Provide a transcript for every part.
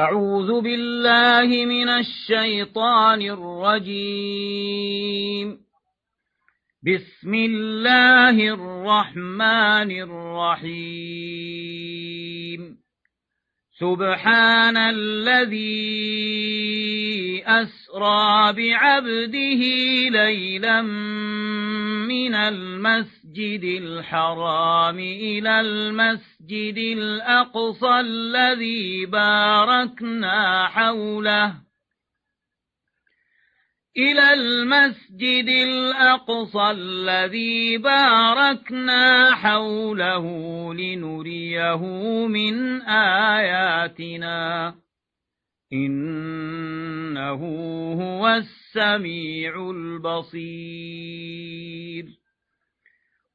أعوذ بالله من الشيطان الرجيم. بسم الله الرحمن الرحيم. سبحان الذي أسرى بعبده ليلا من المسجد الحرام إلى المسجد الأقصى الذي باركنا حوله. إلى المسجد الأقصى الذي باركنا حوله لنريه من آياتنا. إنه هو السميع البصير.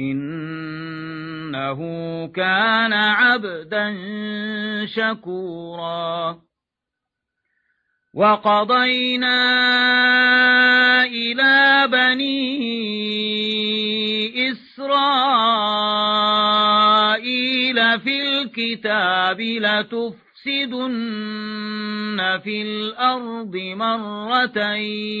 إنه كان عبدا شكورا. وقضينا إلى بني إسرائيل في الكتاب لتفسدن في الأرض مرتين.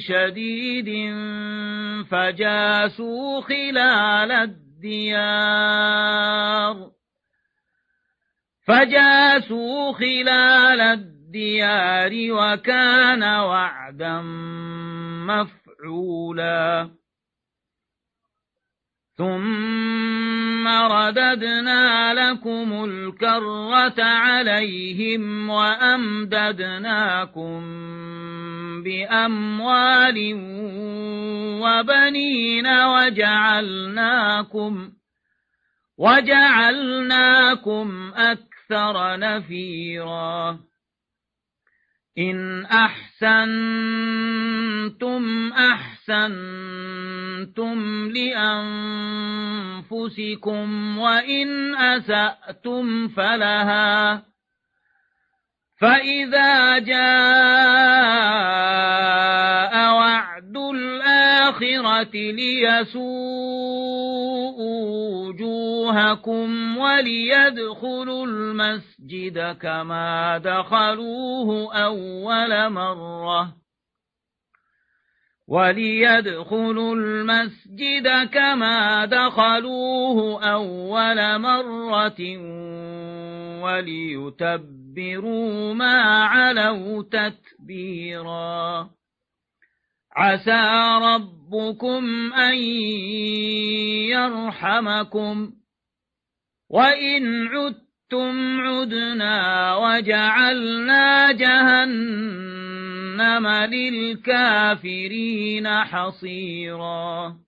شديد فجاسوا خلال الديار فجاسوا خلال الديار وكان وعدا مفعولا ثم رددنا لكم الكرة عليهم وأمددناكم بأموال وبنين وجعلناكم وجعلناكم أكثر نفيرا. إن أحسنتم أحسنتم لأنفسكم وإن أسأتم فلها فإذا جاء وعد الآخرة ليسوء وجوهكم وليدخلوا المسجد كما دخلوه أول مرة وليدخلوا المسجد كما دخلوه أول مرة وليتبروا ما علوا تتبيرا عسى ربكم أن يرحمكم. وإن عدتم عدنا وجعلنا جهنم للكافرين حصيراً.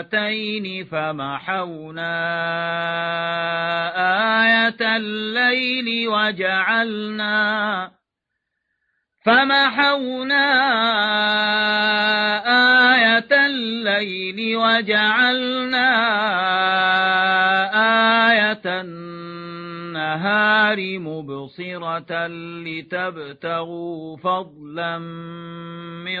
آيتين فمحونا آية الليل وجعلنا فمحونا آية الليل وجعلنا آية النهار مبصرة لتبتغوا فضلا من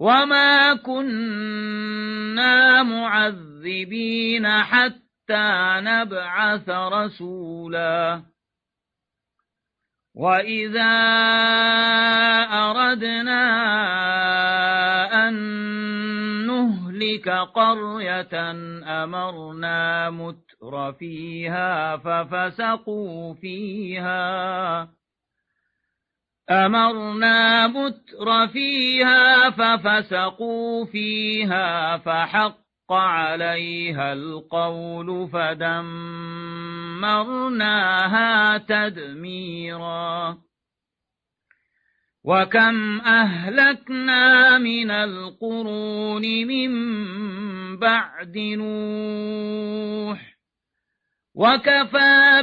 وما كنا معذبين حتى نبعث رسولا وإذا أردنا أن نهلك قرية أمرنا متر فيها ففسقوا فيها أمرنا متر فيها ففسقوا فيها فحق عليها القول فدمرناها تدميرا. وكم أهلكنا من القرون من بعد نوح وكفى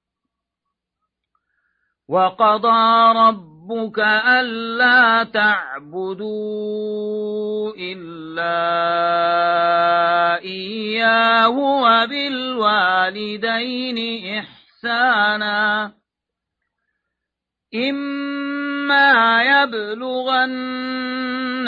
وقضى ربك ألا تعبدوا إلا إياه وبالوالدين إحسانا. إما يبلغن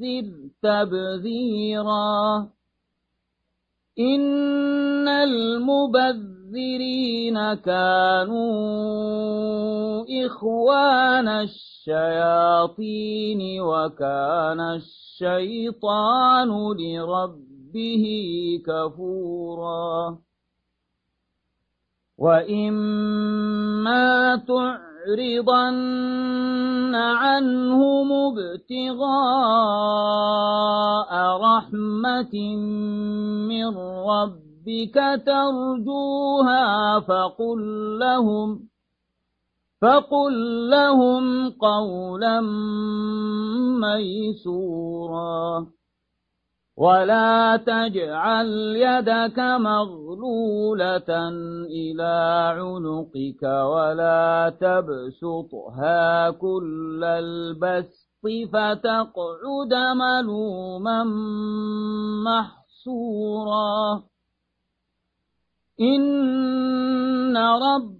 وَبَذِّرْ تَبْذِيرًا. إِنَّ الْمُبَذِّرِينَ كَانُوا إِخْوَانَ الشَّيَاطِينِ وَكَانَ الشَّيْطَانُ لِرَبِّهِ كَفُورًا. وَإِمَّا تُعْرِضَ تعرضن عنهم ابتغاء رحمة من ربك ترجوها فقل لهم فقل لهم قولا ميسورا ولا تجعل يدك مغلولة إلى عنقك ولا تبسطها كل البسط فتقعد ملوما محسورا إن رب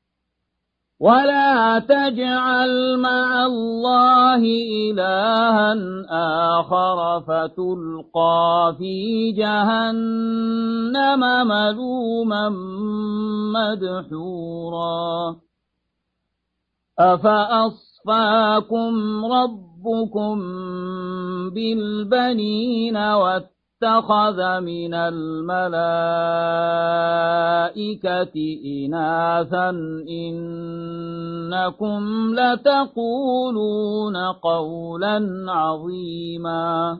ولا تجعل مع الله إلها آخر فتلقى في جهنم ملوما مدحورا أفأص أصفاكم ربكم بالبنين واتخذ من الملائكة إناثا إنكم لتقولون قولا عظيما.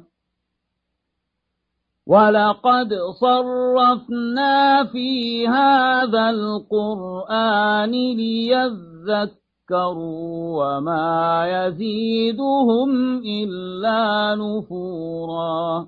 ولقد صرفنا في هذا القرآن ليذكر ذكروا وما يزيدهم إلا نفورا.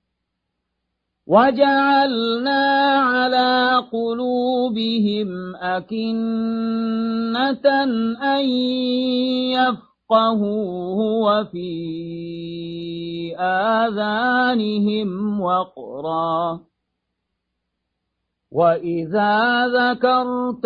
وجعلنا على قلوبهم أكنة أن يفقهوا وفي آذانهم وقرا. وإذا ذكرت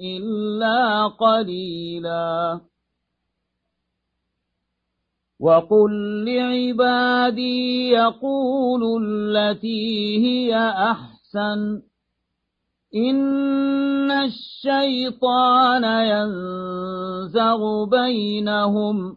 إلا قليلا وقل لعبادي يقولوا التي هي أحسن إن الشيطان ينزغ بينهم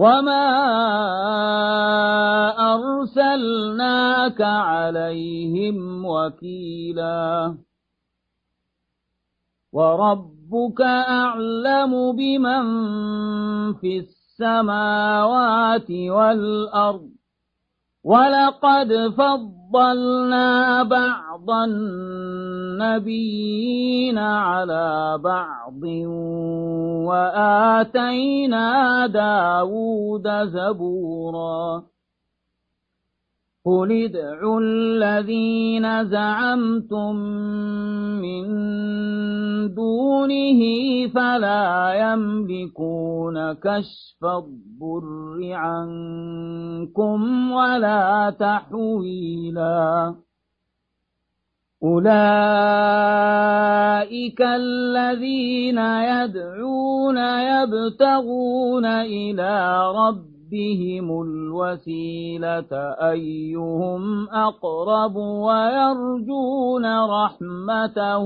وما أرسلناك عليهم وكيلا وربك أعلم بمن في السماوات والأرض ولقد فضلنا بعض النبيين على بعض وآتينا داود زبورا قل ادعوا الذين زعمتم من فلا يملكون كشف الضر عنكم ولا تحويلا؟ أولئك الذين يدعون يبتغون إلى رب ربهم الوسيلة أيهم أقرب ويرجون رحمته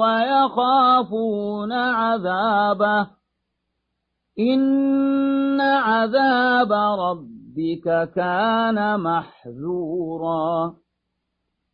ويخافون عذابه إن عذاب ربك كان محذورا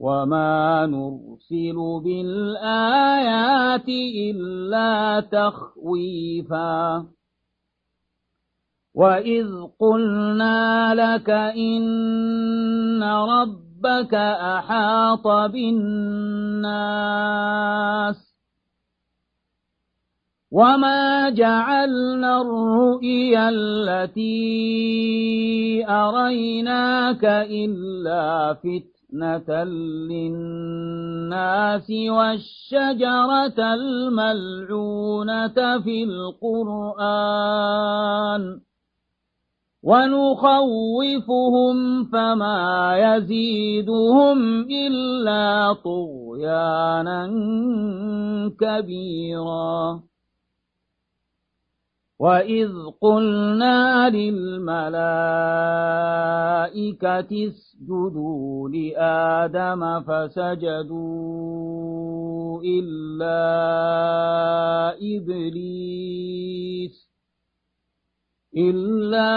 وما نرسل بالآيات إلا تخويفا وإذ قلنا لك إن ربك أحاط بالناس وما جعلنا الرؤيا التي أريناك إلا فتنة فتنة للناس والشجرة الملعونة في القرآن ونخوفهم فما يزيدهم إلا طغيانا كبيرا وإذ قلنا للملائكة اسجدوا لآدم فسجدوا إلا إبليس إلا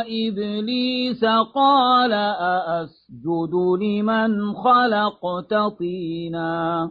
إبليس قال أأسجد لمن خلقت طيناً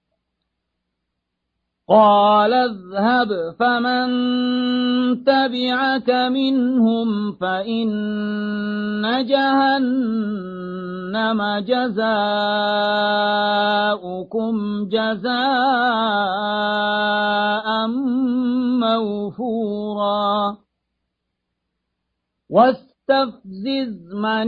قال اذهب فمن تبعك منهم فإن جهنم جزاؤكم جزاء موفورا. واستفزز من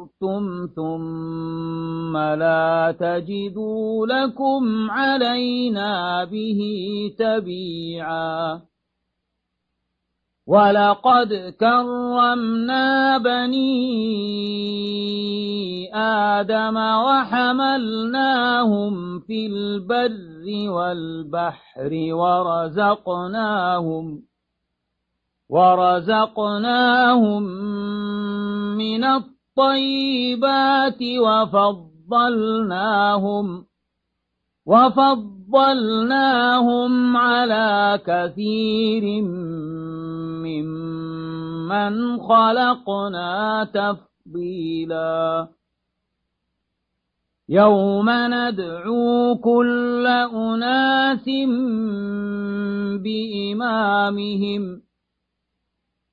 ثم لا تجدوا لكم علينا به تبيعا ولقد كرمنا بني آدم وحملناهم في البر والبحر ورزقناهم ورزقناهم من الطيبات وفضلناهم وفضلناهم على كثير ممن خلقنا تفضيلا. يوم ندعو كل أناس بإمامهم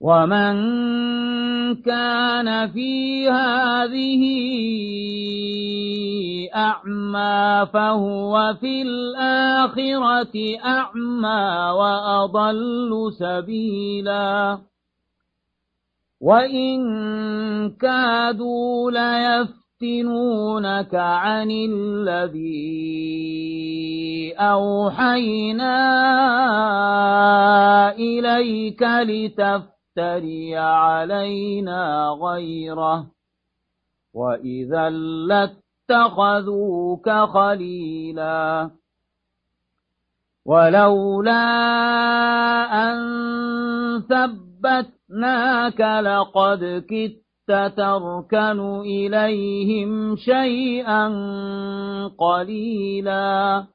ومن كان في هذه أعمى فهو في الآخرة أعمى وأضل سبيلا وإن كادوا ليفتنونك عن الذي أوحينا إليك لتفتري علينا غيره. وإذا لت اتخذوك خليلا. ولولا أن ثبتناك لقد كدت تركن إليهم شيئا قليلا.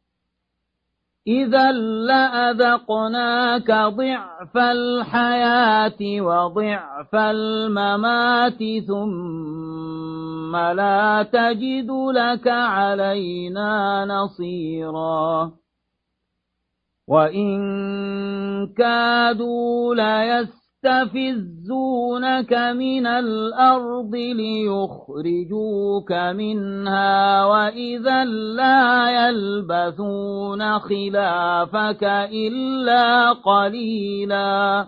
إذا لأذقناك ضعف الحياة وضعف الممات ثم لا تجد لك علينا نصيرا. وإن كادوا ليس يستفزونك من الأرض ليخرجوك منها وإذا لا يلبثون خلافك إلا قليلا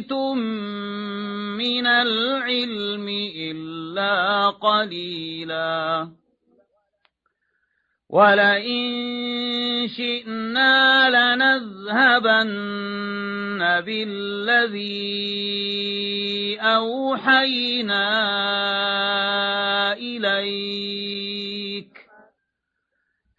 أوتيتم من العلم إلا قليلا ولئن شئنا لنذهبن بالذي أوحينا إليك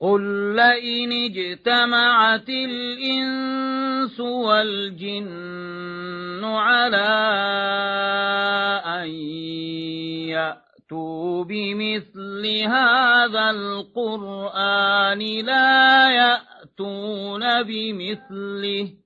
قل لئن اجتمعت الإنس والجن على أن يأتوا بمثل هذا القرآن لا يأتون بمثله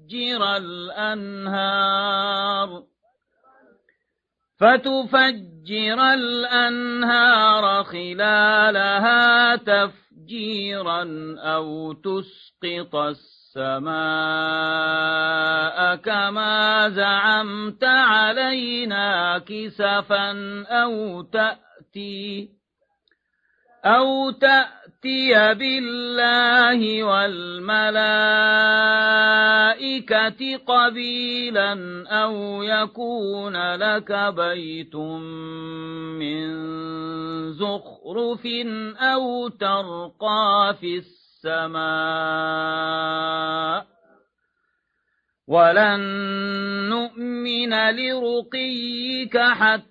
فتفجر الأنهار. فتفجر الأنهار خلالها تفجيرا أو تسقط السماء كما زعمت علينا كسفا أو تأتي أو تأتي بالله والملائكة قبيلا أو يكون لك بيت من زخرف أو ترقى في السماء ولن نؤمن لرقيك حتى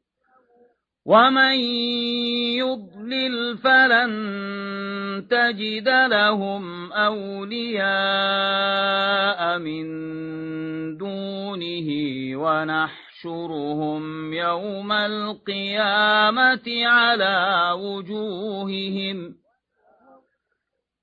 ومن يضلل فلن تجد لهم أولياء من دونه ونحشرهم يوم القيامة على وجوههم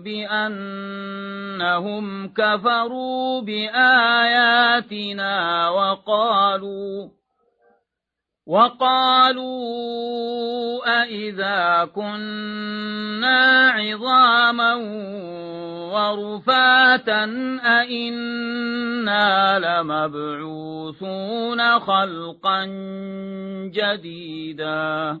بأنهم كفروا بآياتنا وقالوا وقالوا أئذا كنا عظاما ورفاتا أئنا لمبعوثون خلقا جديدا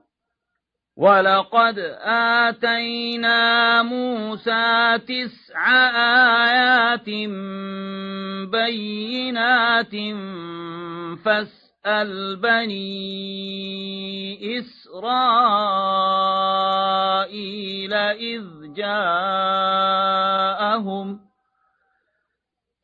ولقد آتينا موسى تسع آيات بينات فاسأل بني إسرائيل إذ جاءهم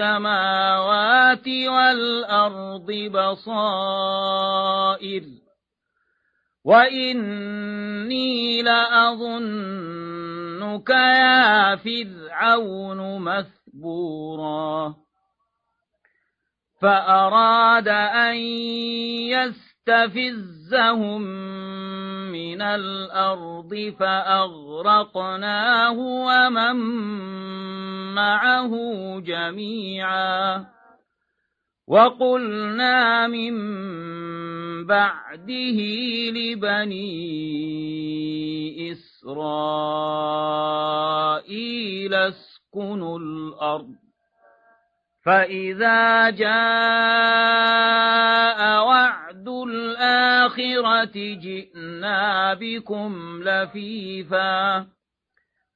السماوات والأرض بصائر. وإني لأظنك يا فرعون مثبورا. فأراد أن يستفزهم من الأرض فأغرقناه ومن معه جميعا وقلنا من بعده لبني إسرائيل اسكنوا الأرض فإذا جاء وعد الآخرة جئنا بكم لفيفا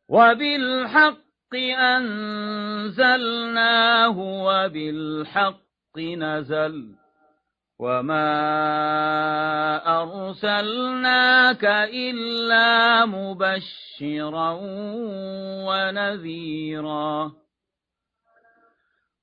وبالحق أنزلناه وبالحق نزل وما أرسلناك إلا مبشرا ونذيرا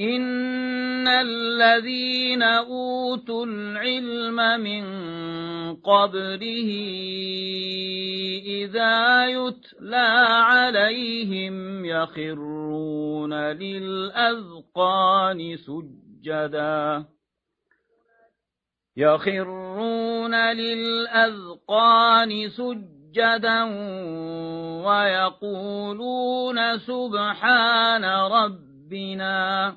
إن الذين أوتوا العلم من قبله إذا يتلى عليهم يخرون للأذقان سجدا يخرون للأذقان سجدا ويقولون سبحان ربنا